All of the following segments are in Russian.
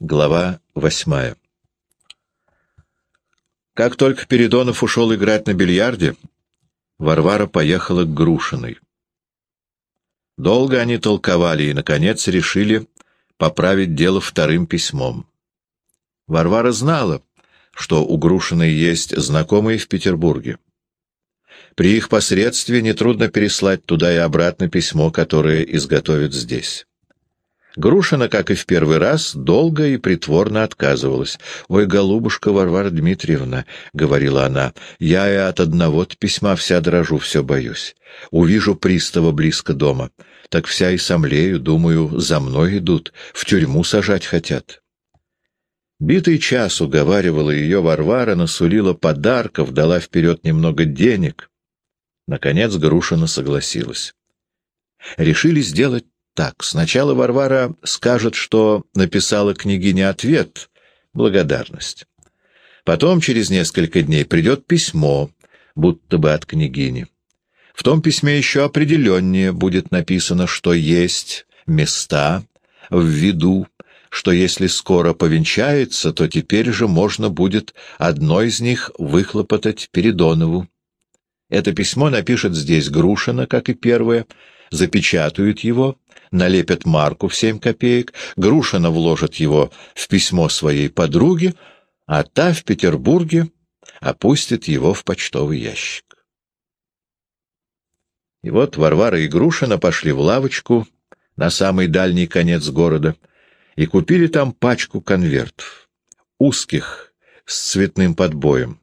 Глава восьмая Как только Передонов ушел играть на бильярде, Варвара поехала к Грушиной. Долго они толковали и, наконец, решили поправить дело вторым письмом. Варвара знала, что у Грушиной есть знакомые в Петербурге. При их посредстве нетрудно переслать туда и обратно письмо, которое изготовят здесь. Грушина, как и в первый раз, долго и притворно отказывалась. «Ой, голубушка Варвара Дмитриевна», — говорила она, — «я и от одного письма вся дрожу, все боюсь. Увижу пристава близко дома, так вся и сомлею, думаю, за мной идут, в тюрьму сажать хотят». Битый час уговаривала ее Варвара, насулила подарков, дала вперед немного денег. Наконец Грушина согласилась. Решили сделать так. Сначала Варвара скажет, что написала княгине ответ, благодарность. Потом, через несколько дней, придет письмо, будто бы от княгини. В том письме еще определеннее будет написано, что есть места в виду, что если скоро повенчается, то теперь же можно будет одно из них выхлопотать Передонову. Это письмо напишет здесь Грушина, как и первое, запечатают его налепят марку в семь копеек, Грушина вложит его в письмо своей подруге, а та в Петербурге опустит его в почтовый ящик. И вот Варвара и Грушина пошли в лавочку на самый дальний конец города и купили там пачку конвертов, узких, с цветным подбоем,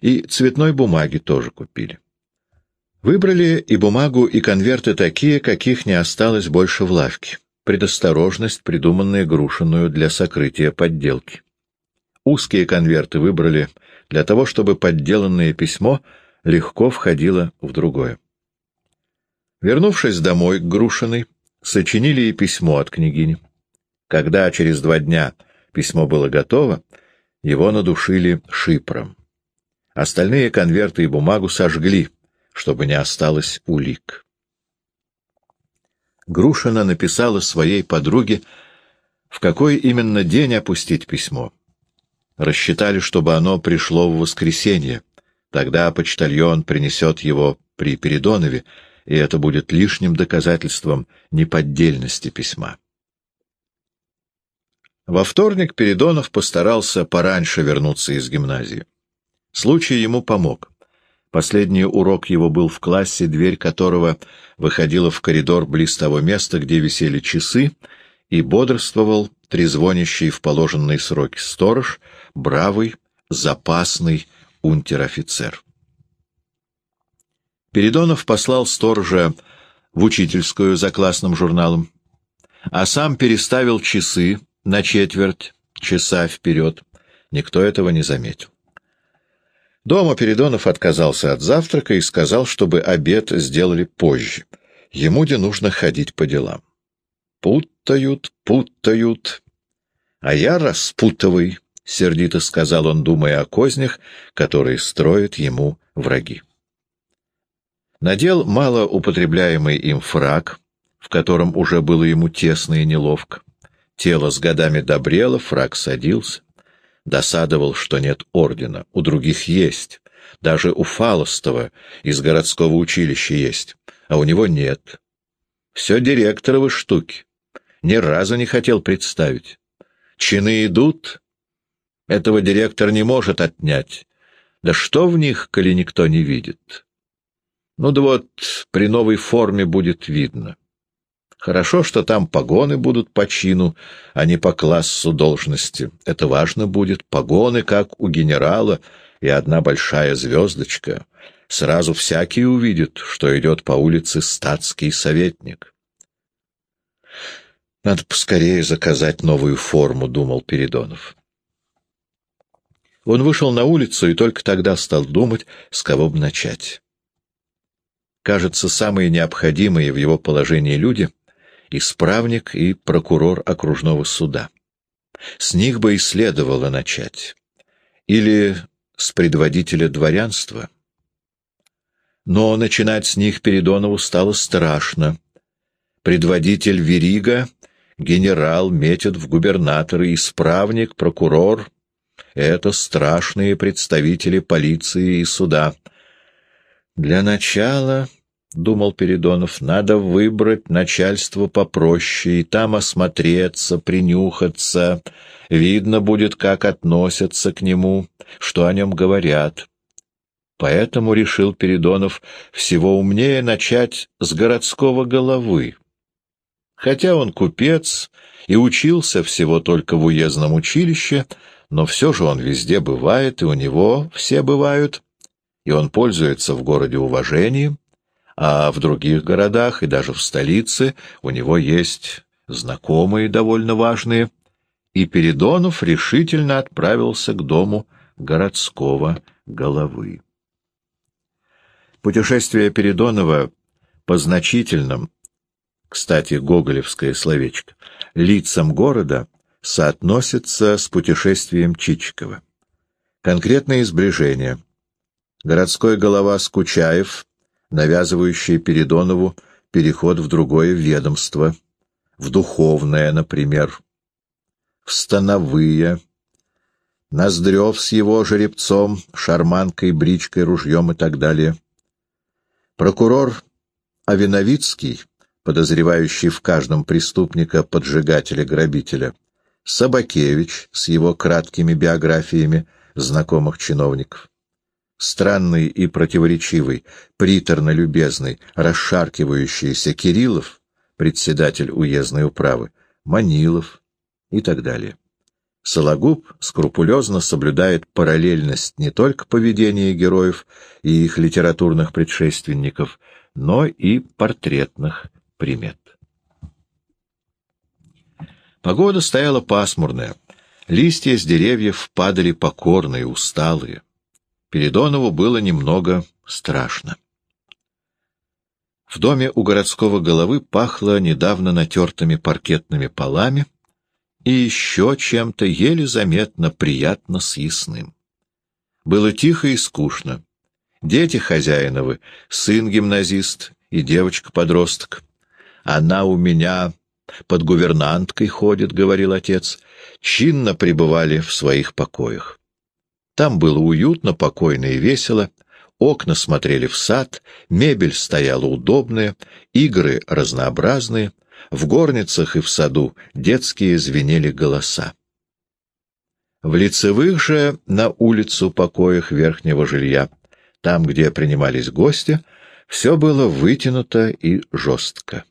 и цветной бумаги тоже купили. Выбрали и бумагу, и конверты такие, каких не осталось больше в лавке. Предосторожность, придуманная Грушиную для сокрытия подделки. Узкие конверты выбрали для того, чтобы подделанное письмо легко входило в другое. Вернувшись домой к Грушиной, сочинили и письмо от княгини. Когда через два дня письмо было готово, его надушили шипром. Остальные конверты и бумагу сожгли — чтобы не осталось улик. Грушина написала своей подруге, в какой именно день опустить письмо. Рассчитали, чтобы оно пришло в воскресенье. Тогда почтальон принесет его при Передонове, и это будет лишним доказательством неподдельности письма. Во вторник Передонов постарался пораньше вернуться из гимназии. Случай ему помог. Последний урок его был в классе, дверь которого выходила в коридор близ того места, где висели часы, и бодрствовал трезвонящий в положенные сроки сторож, бравый, запасный унтер-офицер. Передонов послал сторожа в учительскую за классным журналом, а сам переставил часы на четверть часа вперед. Никто этого не заметил. Дома Передонов отказался от завтрака и сказал, чтобы обед сделали позже. Ему где нужно ходить по делам. Путают, путают. А я распутывай, — сердито сказал он, думая о кознях, которые строят ему враги. Надел малоупотребляемый им фраг, в котором уже было ему тесно и неловко. Тело с годами добрело, фраг садился. Досадовал, что нет ордена. У других есть. Даже у Фалостова из городского училища есть. А у него нет. Все директоровы штуки. Ни разу не хотел представить. Чины идут. Этого директор не может отнять. Да что в них, коли никто не видит? Ну да вот, при новой форме будет видно. Хорошо, что там погоны будут по чину, а не по классу должности. Это важно будет. Погоны, как у генерала, и одна большая звездочка. Сразу всякий увидит, что идет по улице статский советник. Надо поскорее заказать новую форму, — думал Передонов. Он вышел на улицу и только тогда стал думать, с кого бы начать. Кажется, самые необходимые в его положении люди — исправник и прокурор окружного суда. С них бы и следовало начать. Или с предводителя дворянства. Но начинать с них Передонову стало страшно. Предводитель Верига генерал метит в губернаторы, исправник, прокурор — это страшные представители полиции и суда. Для начала, — думал Передонов, — надо выбрать начальство попроще и там осмотреться, принюхаться. Видно будет, как относятся к нему, что о нем говорят. Поэтому, решил Передонов, всего умнее начать с городского головы. Хотя он купец и учился всего только в уездном училище, но все же он везде бывает, и у него все бывают, и он пользуется в городе уважением, а в других городах и даже в столице у него есть знакомые довольно важные, и Передонов решительно отправился к дому городского головы. Путешествие Передонова по значительным, кстати, гоголевское словечко, лицам города соотносится с путешествием Чичикова. Конкретные сближения. Городской голова Скучаев, навязывающий Передонову переход в другое ведомство, в духовное, например, в становые, Ноздрев с его жеребцом, шарманкой, бричкой, ружьем и так далее. Прокурор Авиновицкий, подозревающий в каждом преступника, поджигателя, грабителя, Собакевич с его краткими биографиями знакомых чиновников. Странный и противоречивый, приторно-любезный, расшаркивающийся Кириллов, председатель уездной управы, Манилов и так далее. Сологуб скрупулезно соблюдает параллельность не только поведения героев и их литературных предшественников, но и портретных примет. Погода стояла пасмурная, листья с деревьев падали покорные, усталые. Передонову было немного страшно. В доме у городского головы пахло недавно натертыми паркетными полами, и еще чем-то еле заметно приятно съестным. Было тихо и скучно. Дети хозяиновы, сын-гимназист и девочка-подросток. Она у меня под гувернанткой ходит, — говорил отец, — чинно пребывали в своих покоях. Там было уютно, покойно и весело, окна смотрели в сад, мебель стояла удобная, игры разнообразные — в горницах и в саду детские звенели голоса. В лицевых же на улицу покоях верхнего жилья, там, где принимались гости, все было вытянуто и жестко.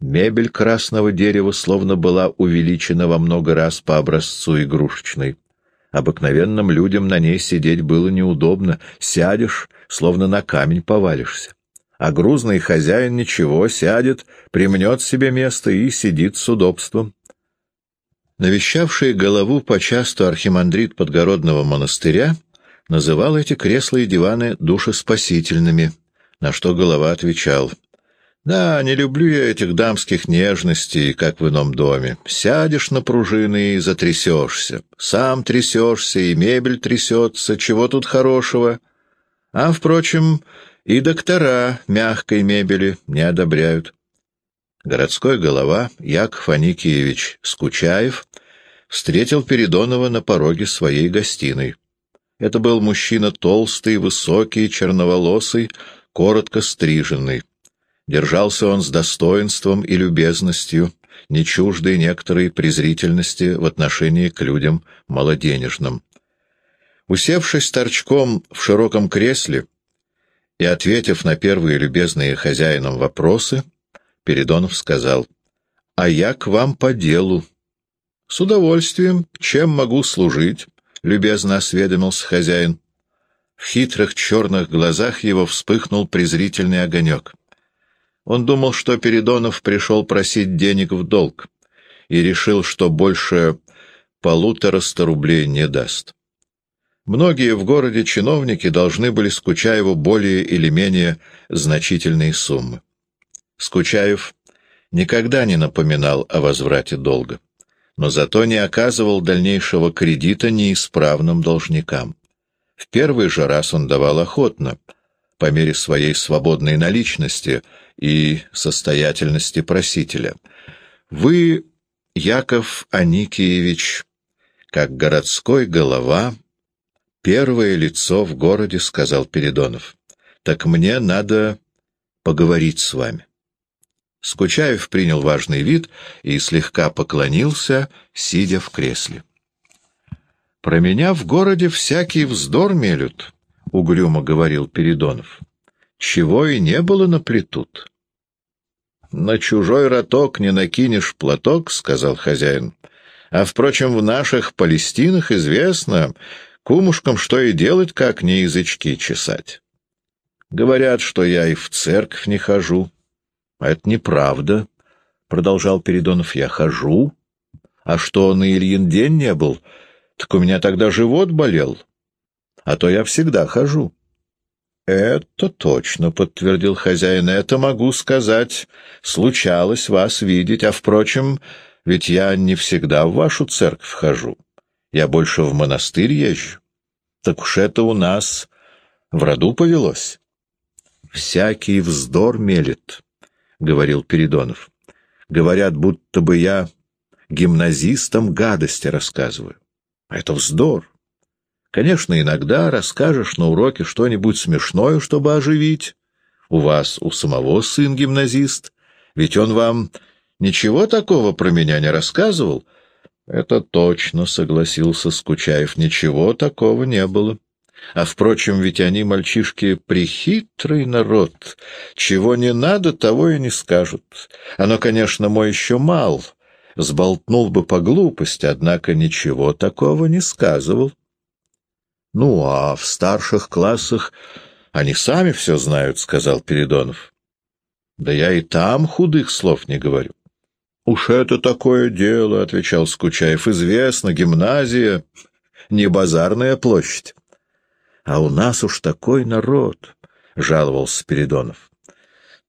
Мебель красного дерева словно была увеличена во много раз по образцу игрушечной. Обыкновенным людям на ней сидеть было неудобно, сядешь, словно на камень повалишься. А грузный хозяин ничего, сядет, примнет себе место и сидит с удобством. Навещавший голову почасту архимандрит Подгородного монастыря называл эти кресла и диваны душеспасительными, на что голова отвечал — да, не люблю я этих дамских нежностей, как в ином доме. Сядешь на пружины и затрясешься. Сам трясешься, и мебель трясется. Чего тут хорошего? А, впрочем, и доктора мягкой мебели не одобряют. Городской голова Яков Аникиевич Скучаев встретил Передонова на пороге своей гостиной. Это был мужчина толстый, высокий, черноволосый, коротко стриженный. Держался он с достоинством и любезностью, не чуждой некоторой презрительности в отношении к людям малоденежным. Усевшись торчком в широком кресле, и, ответив на первые любезные хозяином вопросы, Передонов сказал, «А я к вам по делу». «С удовольствием. Чем могу служить?» — любезно осведомился хозяин. В хитрых черных глазах его вспыхнул презрительный огонек. Он думал, что Передонов пришел просить денег в долг, и решил, что больше полутораста рублей не даст. Многие в городе чиновники должны были Скучаеву более или менее значительные суммы. Скучаев никогда не напоминал о возврате долга, но зато не оказывал дальнейшего кредита неисправным должникам. В первый же раз он давал охотно, по мере своей свободной наличности и состоятельности просителя. «Вы Яков Аникиевич, как городской голова, первое лицо в городе, — сказал Передонов, — так мне надо поговорить с вами. Скучаев принял важный вид и слегка поклонился, сидя в кресле. «Про меня в городе всякий вздор мелют», — угрюмо говорил Передонов. «Чего и не было наплетут». «На чужой роток не накинешь платок», — сказал хозяин. «А, впрочем, в наших Палестинах известно, кумушкам что и делать, как не язычки чесать. Говорят, что я и в церковь не хожу». «А это неправда», — продолжал Передонов. «Я хожу. А что, на Ильин день не был, так у меня тогда живот болел. А то я всегда хожу». «Это точно», — подтвердил хозяин, — «это могу сказать. Случалось вас видеть, а, впрочем, ведь я не всегда в вашу церковь хожу. Я больше в монастырь езжу. Так уж это у нас в роду повелось». «Всякий вздор мелет», — говорил Передонов. «Говорят, будто бы я гимназистам гадости рассказываю. А это вздор. Конечно, иногда расскажешь на уроке что-нибудь смешное, чтобы оживить. У вас у самого сын гимназист, ведь он вам ничего такого про меня не рассказывал. Это точно, согласился Скучаев, ничего такого не было. А, впрочем, ведь они, мальчишки, прихитрый народ. Чего не надо, того и не скажут. Оно, конечно, мой еще мал, сболтнул бы по глупости, однако ничего такого не сказывал. Ну, а в старших классах они сами все знают, — сказал Передонов. Да я и там худых слов не говорю. Уж это такое дело, — отвечал Скучаев, — известно, гимназия, не базарная площадь. А у нас уж такой народ, — жаловался Спиридонов.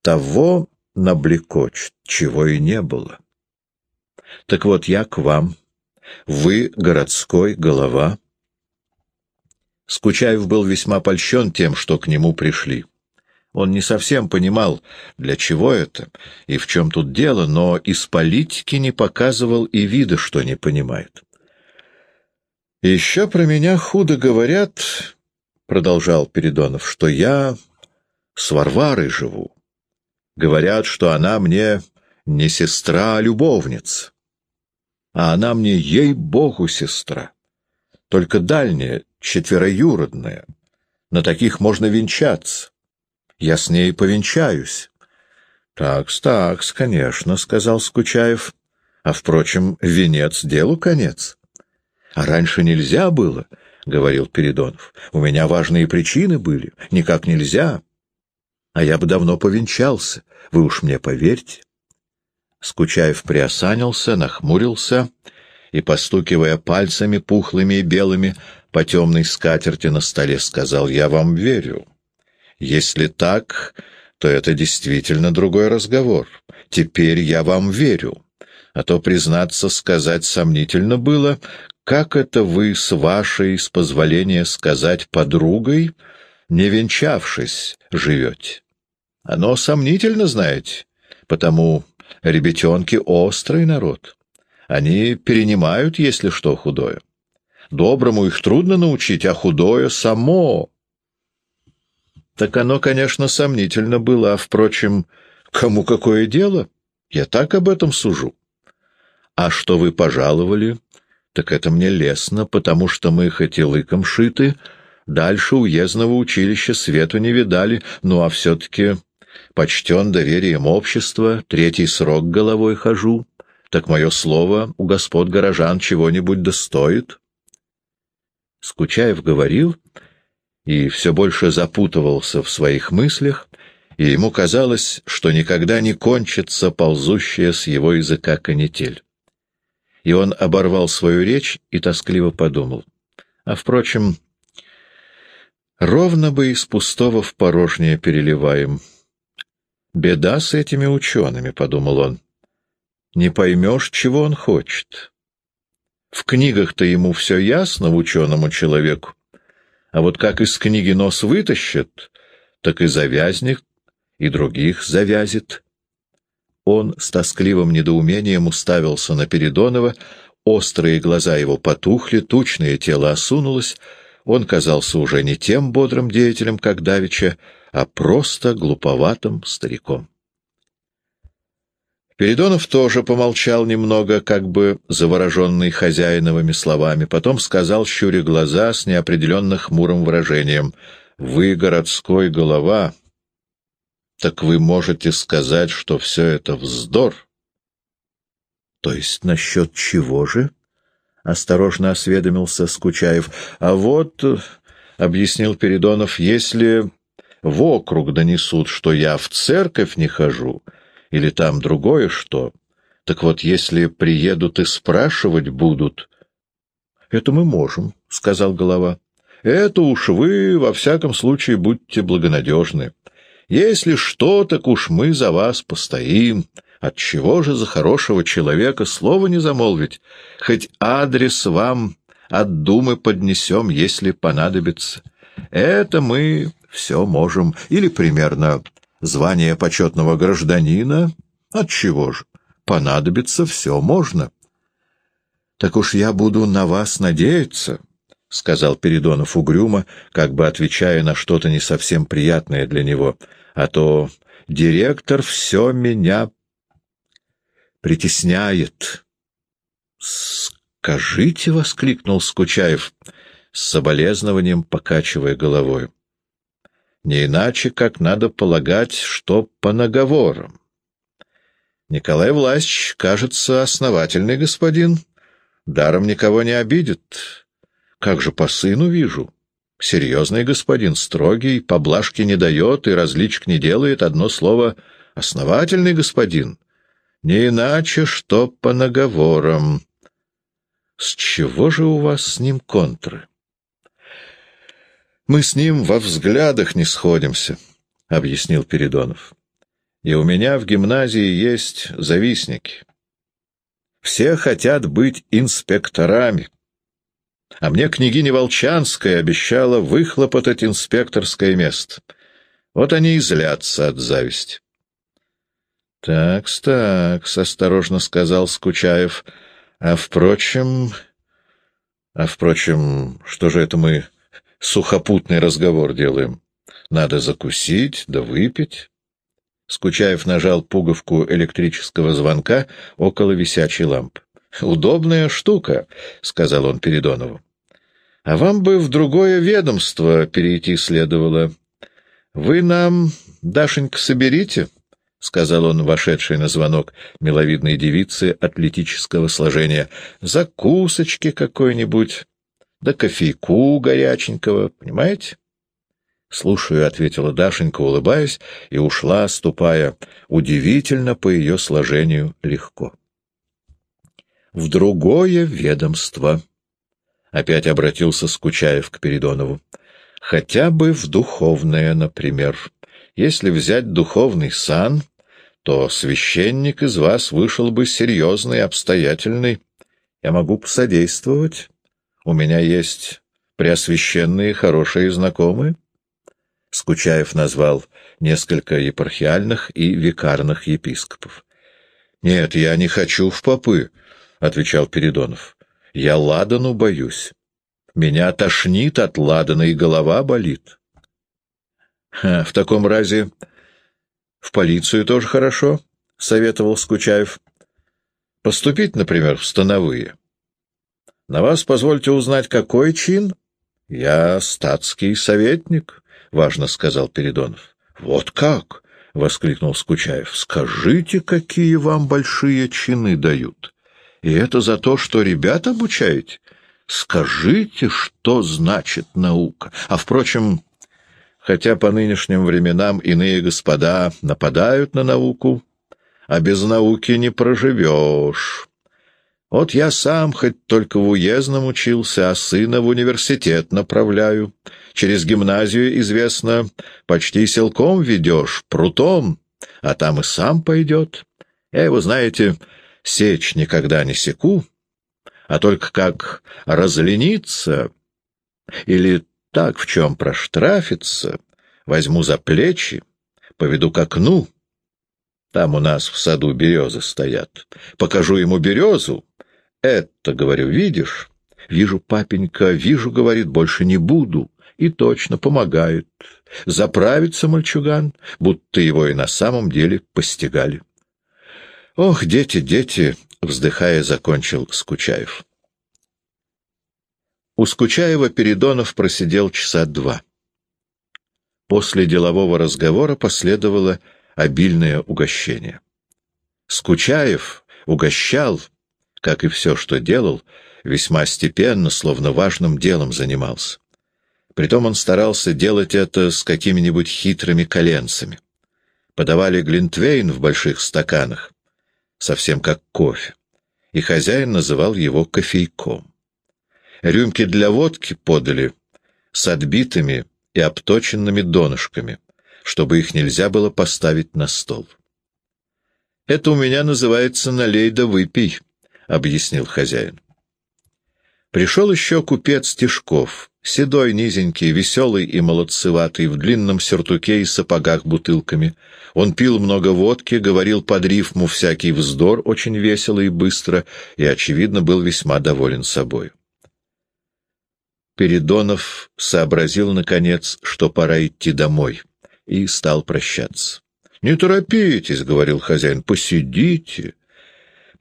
Того наблекочет, чего и не было. Так вот я к вам. Вы городской голова. Скучаев был весьма польщен тем, что к нему пришли. Он не совсем понимал, для чего это и в чем тут дело, но из политики не показывал и вида, что не понимает. «Еще про меня худо говорят, — продолжал Передонов, — что я с Варварой живу. Говорят, что она мне не сестра, а любовница. А она мне, ей-богу, сестра. Только дальняя, четвероюродная. На таких можно венчаться. Я с ней повенчаюсь. «Такс, такс, конечно», — сказал Скучаев. «А, впрочем, венец делу конец. А раньше нельзя было». — говорил Передонов. — У меня важные причины были. Никак нельзя. А я бы давно повенчался. Вы уж мне поверьте. Скучаев приосанился, нахмурился и, постукивая пальцами пухлыми и белыми по темной скатерти на столе, сказал, «Я вам верю. Если так, то это действительно другой разговор. Теперь я вам верю. А то, признаться, сказать сомнительно было, как это вы с вашей, с позволения сказать, подругой, не венчавшись, живете? Оно сомнительно, знаете, потому ребятенки острый народ. Они перенимают, если что, худое. Доброму их трудно научить, а худое само. Так оно, конечно, сомнительно было, а, впрочем, кому какое дело? Я так об этом сужу. А что вы пожаловали, так это мне лестно, потому что мы хоть и лыком шиты, дальше уездного училища свету не видали, ну а все-таки почтен доверием общества, третий срок головой хожу, так мое слово у господ горожан чего-нибудь достоит. Скучаев говорил и все больше запутывался в своих мыслях, и ему казалось, что никогда не кончится ползущая с его языка канитель и он оборвал свою речь и тоскливо подумал. А, впрочем, ровно бы из пустого в порожнее переливаем. Беда с этими учеными, — подумал он. Не поймешь, чего он хочет. В книгах-то ему все ясно, в ученому человеку. А вот как из книги нос вытащит, так и завязнет, и других завязит. Он с тоскливым недоумением уставился на Передонова, острые глаза его потухли, тучное тело осунулось, он казался уже не тем бодрым деятелем, как Давича, а просто глуповатым стариком. Передонов тоже помолчал немного, как бы завороженный хозяиновыми словами, потом сказал, щуря глаза с неопределенно хмурым выражением, «Вы городской голова, так вы можете сказать, что все это вздор. — То есть насчет чего же? — осторожно осведомился Скучаев. — А вот, — объяснил Передонов, — если в округ донесут, что я в церковь не хожу, или там другое что, так вот если приедут и спрашивать будут... — Это мы можем, — сказал голова. — Это уж вы, во всяком случае, будьте благонадежны. Если что, так уж мы за вас постоим. Отчего же за хорошего человека слова не замолвить? Хоть адрес вам от думы поднесем, если понадобится. Это мы все можем. Или примерно звание почетного гражданина. Отчего же? Понадобится все можно. Так уж я буду на вас надеяться, — сказал Передонов угрюмо, как бы отвечая на что-то не совсем приятное для него, — а то директор все меня притесняет. — Скажите, — воскликнул Скучаев, с соболезнованием покачивая головой. — Не иначе, как надо полагать, что по наговорам. Николай Власович, кажется, основательный господин, даром никого не обидит. Как же по сыну вижу. Серьезный господин, строгий, поблажки не дает и различек не делает, одно слово — основательный господин. Не иначе, что по наговорам. С чего же у вас с ним контры? Мы с ним во взглядах не сходимся, — объяснил Передонов. И у меня в гимназии есть завистники. Все хотят быть инспекторами. А мне княгиня Волчанская обещала выхлопотать инспекторское место. Вот они и злятся от зависти. «Так-с, так-с», — осторожно сказал Скучаев. «А впрочем... А впрочем, что же это мы сухопутный разговор делаем? Надо закусить да выпить». Скучаев нажал пуговку электрического звонка около висячей лампы. «Удобная штука», — сказал он Передонову. «А вам бы в другое ведомство перейти следовало. Вы нам, Дашенька, соберите?» — сказал он, вошедший на звонок миловидной девицы атлетического сложения. «Закусочки какой-нибудь, да кофейку горяченького, понимаете?» «Слушаю», — ответила Дашенька, улыбаясь, и ушла, ступая удивительно по ее сложению легко в другое ведомство. Опять обратился Скучаев к Передонову. Хотя бы в духовное, например. Если взять духовный сан, то священник из вас вышел бы серьезный, обстоятельный. Я могу посодействовать. У меня есть преосвященные хорошие знакомые. Скучаев назвал несколько епархиальных и викарных епископов. «Нет, я не хочу в попы», — отвечал Передонов. — Я ладану боюсь. Меня тошнит от ладана, и голова болит. — В таком разе в полицию тоже хорошо, — советовал Скучаев. — Поступить, например, в становые. На вас, позвольте узнать, какой чин? — Я статский советник, — важно сказал Передонов. — Вот как? — воскликнул Скучаев. — Скажите, какие вам большие чины дают? — и это за то, что ребят обучаете? Скажите, что значит наука? А, впрочем, хотя по нынешним временам иные господа нападают на науку, а без науки не проживешь. Вот я сам хоть только в уездном учился, а сына в университет направляю. Через гимназию, известно, почти силком ведешь, прутом, а там и сам пойдет. Я его, знаете, сечь никогда не секу, а только как разлениться или так в чем проштрафиться, возьму за плечи, поведу к окну. Там у нас в саду березы стоят. Покажу ему березу. Это, говорю, видишь? Вижу, папенька, вижу, говорит, больше не буду. И точно помогает. Заправится мальчуган, будто его и на самом деле постигали. Ох, дети, дети, вздыхая, закончил Скучаев. У Скучаева Передонов просидел часа два. После делового разговора последовало обильное угощение. Скучаев угощал, как и все, что делал, весьма степенно, словно важным делом занимался. Притом он старался делать это с какими-нибудь хитрыми коленцами. Подавали глинтвейн в больших стаканах, совсем как кофе, и хозяин называл его кофейком. Рюмки для водки подали с отбитыми и обточенными донышками, чтобы их нельзя было поставить на стол. «Это у меня называется «налей да выпей», — объяснил хозяин. Пришел еще купец Тишков, седой, низенький, веселый и молодцеватый, в длинном сюртуке и сапогах бутылками. Он пил много водки, говорил под рифму всякий вздор очень весело и быстро, и, очевидно, был весьма доволен собой. Передонов сообразил, наконец, что пора идти домой, и стал прощаться. — Не торопитесь, — говорил хозяин, — посидите. —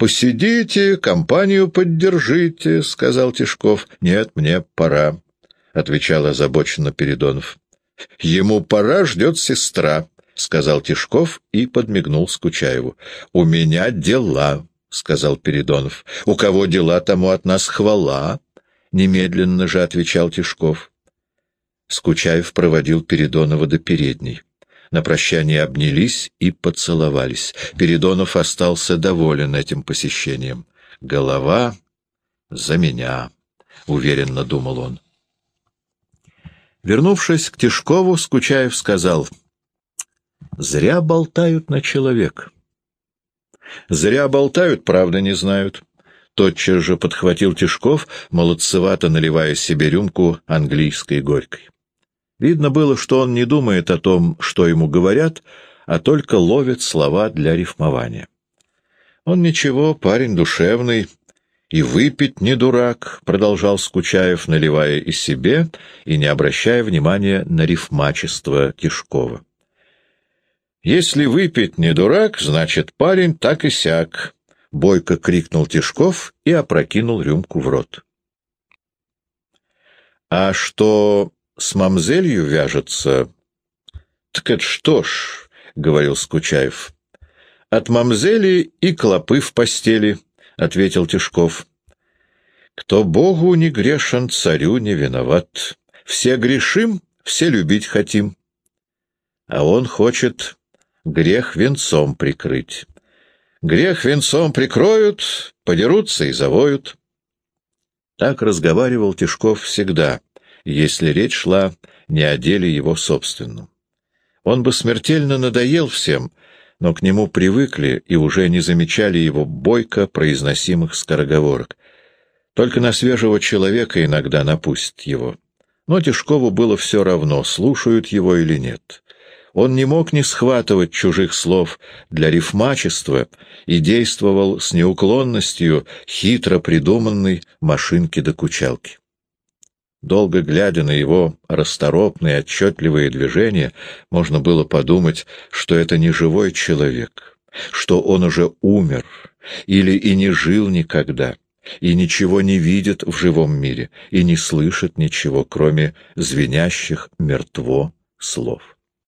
Посидите, компанию поддержите, — сказал Тишков. — Нет, мне пора, — отвечал озабоченно Передонов. — Ему пора, ждет сестра, — сказал Тишков и подмигнул Скучаеву. — У меня дела, — сказал Передонов. — У кого дела, тому от нас хвала. Немедленно же отвечал Тишков. Скучаев проводил Передонова до передней. На прощание обнялись и поцеловались. Передонов остался доволен этим посещением. «Голова за меня», — уверенно думал он. Вернувшись к Тишкову, Скучаев сказал, «Зря болтают на человек». «Зря болтают, правда не знают тотчас же подхватил Тишков, молодцевато наливая себе рюмку английской горькой. Видно было, что он не думает о том, что ему говорят, а только ловит слова для рифмования. «Он ничего, парень душевный, и выпить не дурак», — продолжал Скучаев, наливая и себе, и не обращая внимания на рифмачество Тишкова. «Если выпить не дурак, значит, парень так и сяк», — бойко крикнул Тишков и опрокинул рюмку в рот. «А что с мамзелью вяжется?» «Так это что ж», — говорил Скучаев. «От мамзели и клопы в постели», — ответил Тишков. «Кто Богу не грешен, царю не виноват. Все грешим, все любить хотим. А он хочет грех венцом прикрыть». Грех венцом прикроют, подерутся и завоют. Так разговаривал Тишков всегда, если речь шла не о деле его собственном. Он бы смертельно надоел всем, но к нему привыкли и уже не замечали его бойко произносимых скороговорок. Только на свежего человека иногда напустят его. Но Тишкову было все равно, слушают его или нет. Он не мог не схватывать чужих слов для рифмачества и действовал с неуклонностью хитро придуманной машинки-докучалки. Долго глядя на его расторопные отчетливые движения, можно было подумать, что это не живой человек, что он уже умер или и не жил никогда, и ничего не видит в живом мире, и не слышит ничего, кроме звенящих мертво слов.